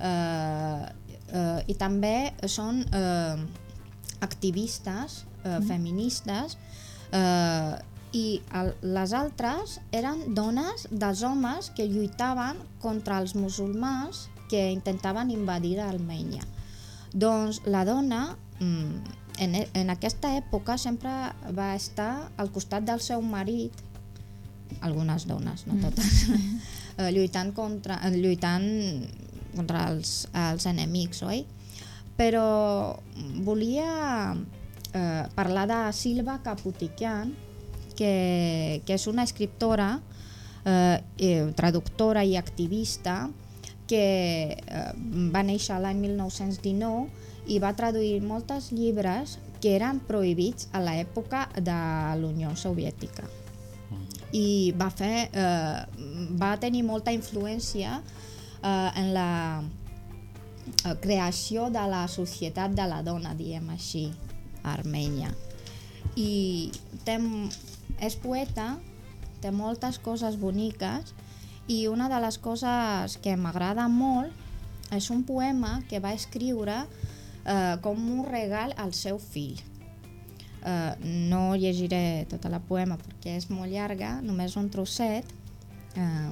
eh, eh, i també són eh, activistes eh, Mhm. feministes eh, i el, les altres eren dones dels homes que lluitaven contra els musulmans que intentaven invadir Armènia. Doncs la dona mm, en, e- en aquesta època sempre va estar al costat del seu marit algunes dones, no Mm. totes, eh, lluitant contra, eh, lluitant contra els, els enemics, oi? Però volia eh, parlar de Silva Caputiquian, que, que és una escriptora, eh, eh, traductora i activista que eh, va néixer l'any 1919 i va traduir molts llibres que eren prohibits a l'època de l'Unió Soviètica i va fer eh, va tenir molta influència eh, en la eh, creació de la societat de la dona, diem així, Armènia. I té, és poeta, té moltes coses boniques i una de les coses que m'agrada molt és un poema que va escriure eh, com un regal al seu fill. Uh, no llegiré tota la poema perquè és molt llarga, només un trosset. Uh,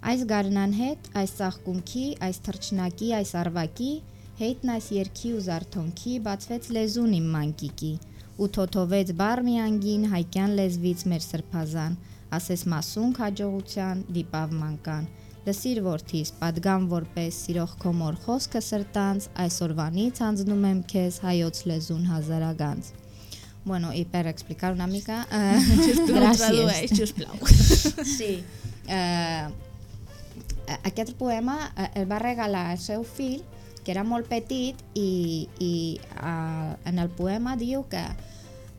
այս գարնան հետ, այս ծաղկունքի, այս թրջնակի, այս արվակի, հետն այս երկի ու զարթոնքի բացվեց լեզուն իմ մանկիկի, ու թոթովեց բար մի անգին հայկյան լեզվից մեր սրբազան, ասես մասունք հաջողության դիպավ մանկան, լսիր որդիս, պատգամ որպես սիրող քո մոր խոսքը սրտանց, այսօրվանից հանձնում եմ քեզ հայոց լեզուն հազարագանց։ Bueno, i per explicar una mica... Tradueix, sisplau. Sí. Eh, aquest poema eh, el va regalar al seu fill, que era molt petit, i, i eh, en el poema diu que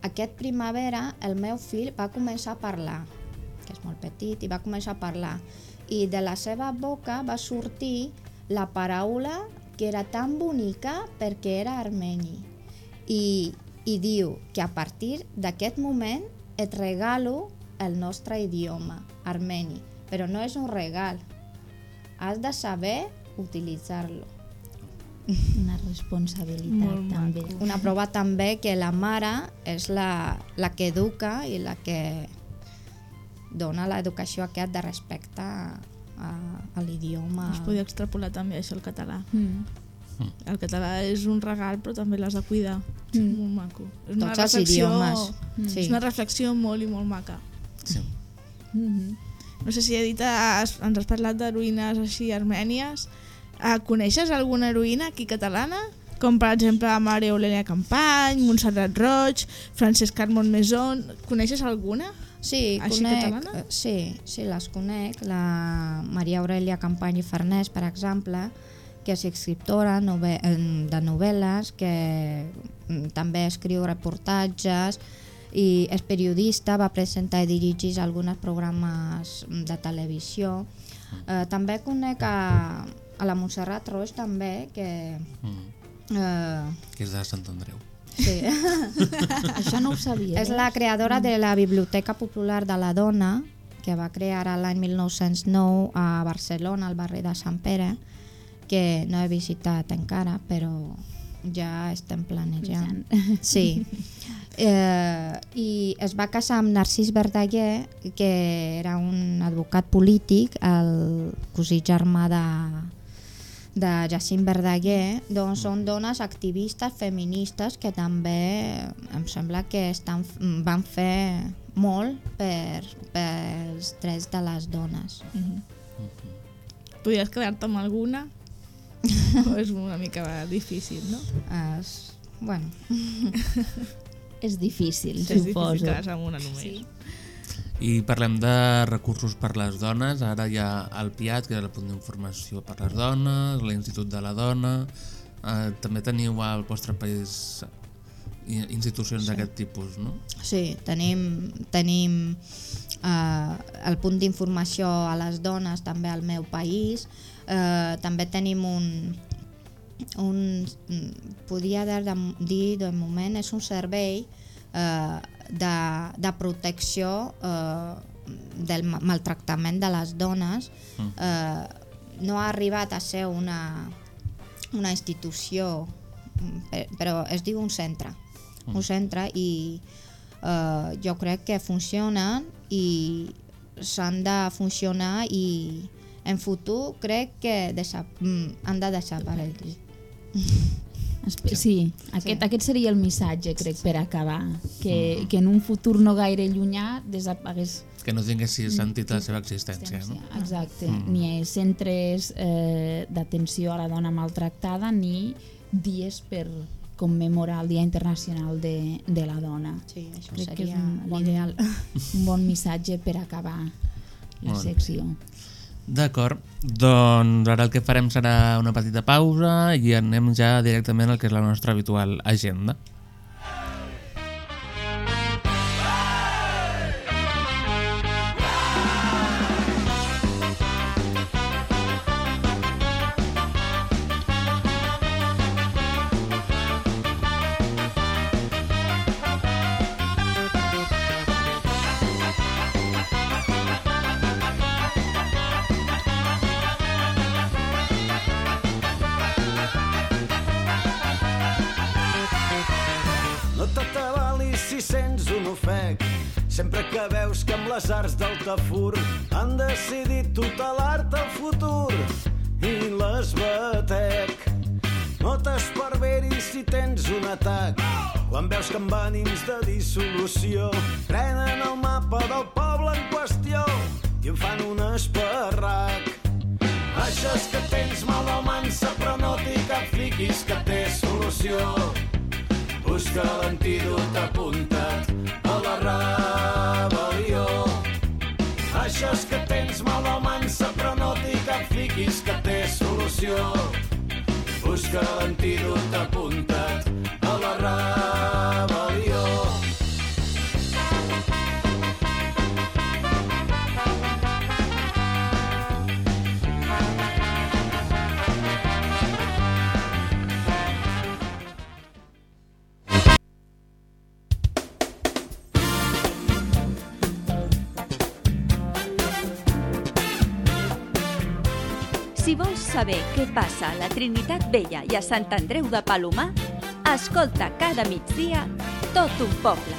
aquest primavera el meu fill va començar a parlar, que és molt petit, i va començar a parlar. I de la seva boca va sortir la paraula que era tan bonica perquè era armeni. I, i diu que a partir d'aquest moment et regalo el nostre idioma, armeni, però no és un regal, has de saber utilitzar-lo. Una responsabilitat també. Una prova també que la mare és la, la que educa i la que dona l'educació aquest de respecte a, a, a l'idioma. Es podria extrapolar també això al català. Mm. El català és un regal però també l'has de cuidar. És Mm. molt maco. És una Tots els reflexió- idiomes, Mm. sí. És una reflexió molt i molt maca. Sí. Mm-hmm. No sé si Edita has, ens has parlat d'heroïnes així armènies. Uh, coneixes alguna heroïna aquí catalana? Com per exemple Maria Aurelia Campany, Montserrat Roig, Francesc Carmon Maison. Coneixes alguna? Sí, Així conec, catalana? eh, sí, sí, les conec. La Maria Aurelia Campany i Farnès, per exemple, que és escriptora nove de novel·les, que mm, també escriu reportatges i és periodista, va presentar i dirigir alguns programes mm, de televisió. Eh, també conec a, a la Montserrat Roig, també, que... Mm. Eh, Que és de Sant Andreu. Sí. Això no ho sabia. És la creadora de la Biblioteca Popular de la Dona, que va crear l'any 1909 a Barcelona, al barri de Sant Pere, que no he visitat encara, però ja estem planejant. Sí. Eh, I es va casar amb Narcís Verdaguer, que era un advocat polític, el cosí germà de, de Jacint Verdaguer, doncs són dones activistes feministes que també em sembla que estan, van fer molt per, pels drets de les dones. Podries quedar-te amb alguna? O és una mica difícil, no? Es, bueno... és difícil, és difícil suposo. quedar-se amb una només. Sí. I parlem de recursos per les dones, ara hi ha el PIAT, que és el punt d'informació per les dones, l'Institut de la Dona, eh, també teniu al vostre país i- institucions d'aquest tipus, no? Sí, tenim, tenim eh, el punt d'informació a les dones també al meu país, eh, també tenim un, un podia dir de, dir de moment és un servei eh, de, de protecció eh, del ma- maltractament de les dones Mm. eh, no ha arribat a ser una, una institució mm, pe- però es diu un centre Mm. un centre i eh, jo crec que funcionen i s'han de funcionar i en futur crec que desa mm, han de desaparèixer Espe- Sí, aquest, Sí. aquest seria el missatge, crec, per acabar. Que, que en un futur no gaire llunyà desapagués Que no tinguessi sentit la seva existència. No? Exacte, Mm. mm. ni centres eh, d'atenció a la dona maltractada ni dies per commemorar el Dia Internacional de, de la Dona. Sí, això Crec que és seria un bon, l'ideal. un bon missatge per acabar la Molt secció. D'acord, doncs ara el que farem serà una petita pausa i anem ja directament al que és la nostra habitual agenda. Tafur han decidit tutelar-te el futur i les batec. No t'esparveris si tens un atac quan veus que amb ànims de dissolució prenen el mapa del poble en qüestió i en fan un esparrac. Això és que tens mal de mansa però no t'hi capfiquis que té solució. Busca l'antídot a és que tens mal de mansa però no t'hi capfiquis que té solució. Busca l'antídot apuntat passa a la Trinitat Vella i a Sant Andreu de Palomar, escolta cada migdia tot un poble.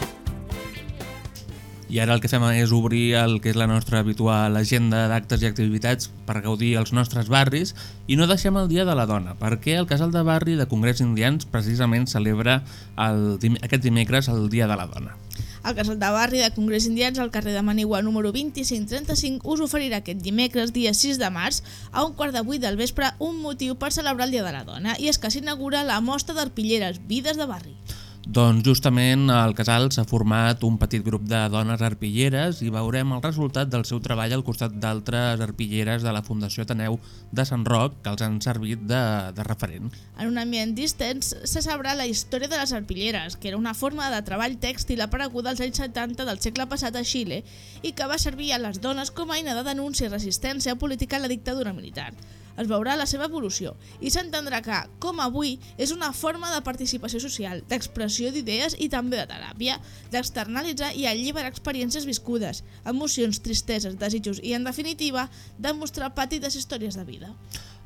I ara el que fem és obrir el que és la nostra habitual agenda d'actes i activitats per gaudir els nostres barris i no deixem el Dia de la Dona, perquè el Casal de Barri de Congrés Indians precisament celebra el, aquest dimecres el Dia de la Dona. El casal de barri de Congrés Indians al carrer de Manigua número 2535 us oferirà aquest dimecres, dia 6 de març, a un quart de vuit del vespre, un motiu per celebrar el Dia de la Dona, i és que s'inaugura la mostra d'arpilleres Vides de Barri. Doncs justament al casal s'ha format un petit grup de dones arpilleres i veurem el resultat del seu treball al costat d'altres arpilleres de la Fundació Ateneu de Sant Roc que els han servit de, de referent. En un ambient distens se sabrà la història de les arpilleres, que era una forma de treball tèxtil apareguda als anys 70 del segle passat a Xile i que va servir a les dones com a eina de denúncia i resistència política a la dictadura militar. Es veurà la seva evolució i s'entendrà que, com avui, és una forma de participació social, d'expressió d'idees i també de teràpia, d'externalitzar i alliberar experiències viscudes, emocions, tristeses, desitjos i, en definitiva, de mostrar petites històries de vida.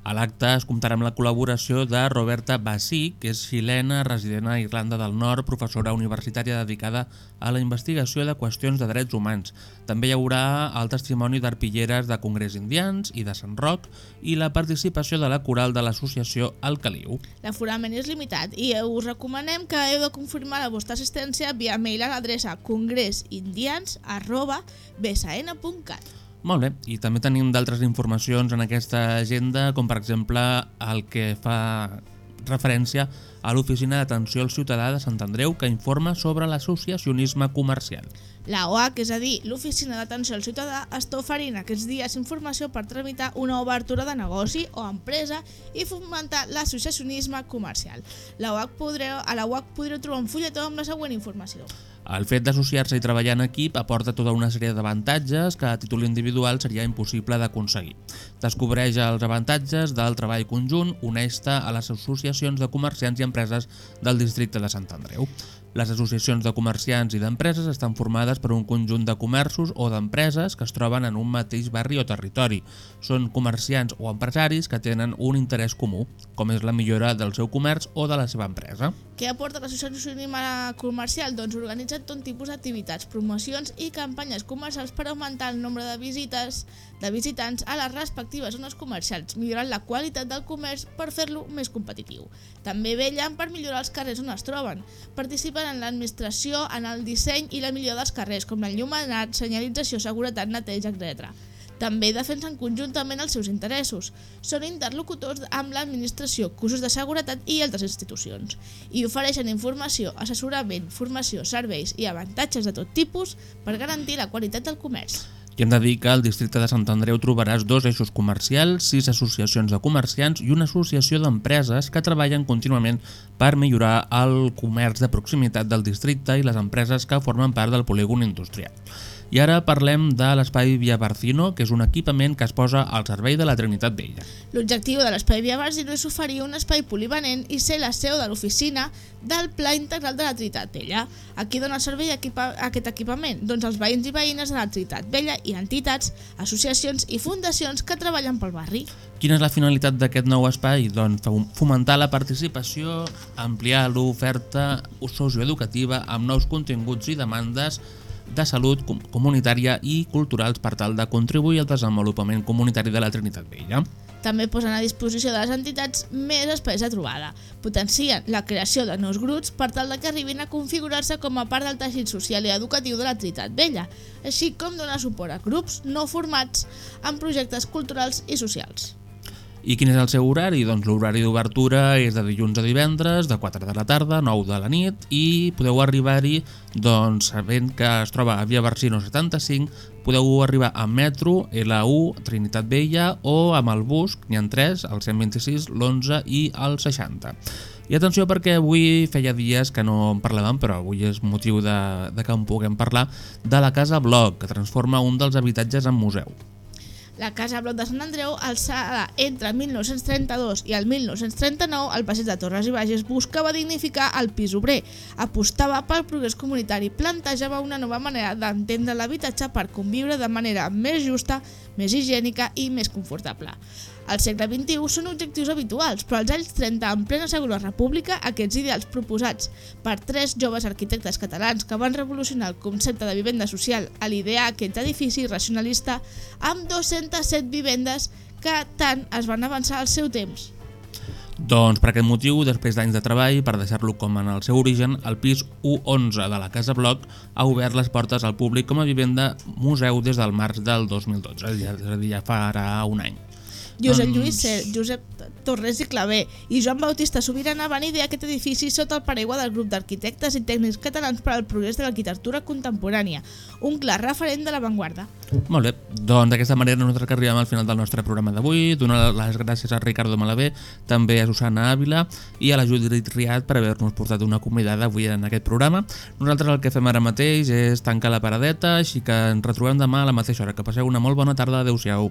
A l'acte es comptarà amb la col·laboració de Roberta Basí, que és xilena, resident a Irlanda del Nord, professora universitària dedicada a la investigació de qüestions de drets humans. També hi haurà el testimoni d'arpilleres de Congrés Indians i de Sant Roc i la participació de la coral de l'associació El Caliu. L'aforament és limitat i us recomanem que heu de confirmar la vostra assistència via mail a l'adreça congressindians.bsn.cat. Molt bé, i també tenim d'altres informacions en aquesta agenda, com per exemple el que fa referència a l'Oficina d'Atenció al Ciutadà de Sant Andreu que informa sobre l'associacionisme comercial. La OAC, és a dir, l'Oficina d'Atenció al Ciutadà, està oferint aquests dies informació per tramitar una obertura de negoci o empresa i fomentar l'associacionisme comercial. La OAC podreu, a la OAC podreu trobar un fulletó amb la següent informació. El fet d'associar-se i treballar en equip aporta tota una sèrie d'avantatges que a títol individual seria impossible d'aconseguir. Descobreix els avantatges del treball conjunt, uneix-te a les associacions de comerciants i empreses del districte de Sant Andreu. Les associacions de comerciants i d'empreses estan formades per un conjunt de comerços o d'empreses que es troben en un mateix barri o territori. Són comerciants o empresaris que tenen un interès comú, com és la millora del seu comerç o de la seva empresa. Què aporta l'associacionisme comercial? Doncs organitza tot tipus d'activitats, promocions i campanyes comercials per augmentar el nombre de visites de visitants a les respectives zones comercials, millorant la qualitat del comerç per fer-lo més competitiu. També vellen per millorar els carrers on es troben. Participen en l'administració, en el disseny i la millora dels carrers, com l'enllumenat, senyalització, seguretat, neteja, etc. També defensen conjuntament els seus interessos. Són interlocutors amb l'administració, cursos de seguretat i altres institucions. I ofereixen informació, assessorament, formació, serveis i avantatges de tot tipus per garantir la qualitat del comerç. I hem de dir que al districte de Sant Andreu trobaràs dos eixos comercials, sis associacions de comerciants i una associació d'empreses que treballen contínuament per millorar el comerç de proximitat del districte i les empreses que formen part del polígon industrial. I ara parlem de l'espai Via Barcino, que és un equipament que es posa al servei de la Trinitat Vella. L'objectiu de l'Espai Via Barcino és oferir un espai polivalent i ser la seu de l'oficina del Pla Integral de la Trinitat Vella. A qui dona servei equipa aquest equipament? Doncs els veïns i veïnes de la Trinitat Vella i entitats, associacions i fundacions que treballen pel barri. Quina és la finalitat d'aquest nou espai? Doncs fomentar la participació, ampliar l'oferta socioeducativa amb nous continguts i demandes de salut comunitària i culturals per tal de contribuir al desenvolupament comunitari de la Trinitat Vella. També posen a disposició de les entitats més espais de trobada. Potencien la creació de nous grups per tal que arribin a configurar-se com a part del teixit social i educatiu de la Trinitat Vella, així com donar suport a grups no formats en projectes culturals i socials. I quin és el seu horari? Doncs l'horari d'obertura és de dilluns a divendres, de 4 de la tarda, 9 de la nit, i podeu arribar-hi, doncs, sabent que es troba a Via Barsino 75, podeu arribar amb metro, L1, Trinitat Vella, o amb el bus, n'hi ha 3, el 126, l'11 i el 60. I atenció perquè avui feia dies que no en parlàvem, però avui és motiu de, de que en puguem parlar, de la Casa Bloc, que transforma un dels habitatges en museu. La Casa Bloc de Sant Andreu, alçada entre 1932 i el 1939, el passeig de Torres i Bages buscava dignificar el pis obrer, apostava pel progrés comunitari, plantejava una nova manera d'entendre l'habitatge per conviure de manera més justa, més higiènica i més confortable. Al segle XXI són objectius habituals, però als anys 30, en plena Segona República, aquests ideals proposats per tres joves arquitectes catalans que van revolucionar el concepte de vivenda social a l'idear aquest edifici racionalista amb 207 vivendes que tant es van avançar al seu temps. Doncs per aquest motiu, després d'anys de treball, per deixar-lo com en el seu origen, el pis U11 de la Casa Bloc ha obert les portes al públic com a vivenda museu des del març del 2012, és a dir, ja farà un any. Josep Lluís Ser, Josep Torres i Clavé i Joan Bautista Sobirana van idear aquest edifici sota el paraigua del grup d'arquitectes i tècnics catalans per al progrés de l'arquitectura contemporània, un clar referent de l'avantguarda. Molt bé, doncs d'aquesta manera nosaltres que arribem al final del nostre programa d'avui, donar les gràcies a Ricardo Malavé, també a Susana Ávila i a la Judit Riat per haver-nos portat una convidada avui en aquest programa. Nosaltres el que fem ara mateix és tancar la paradeta, així que ens retrobem demà a la mateixa hora. Que passeu una molt bona tarda, adeu-siau.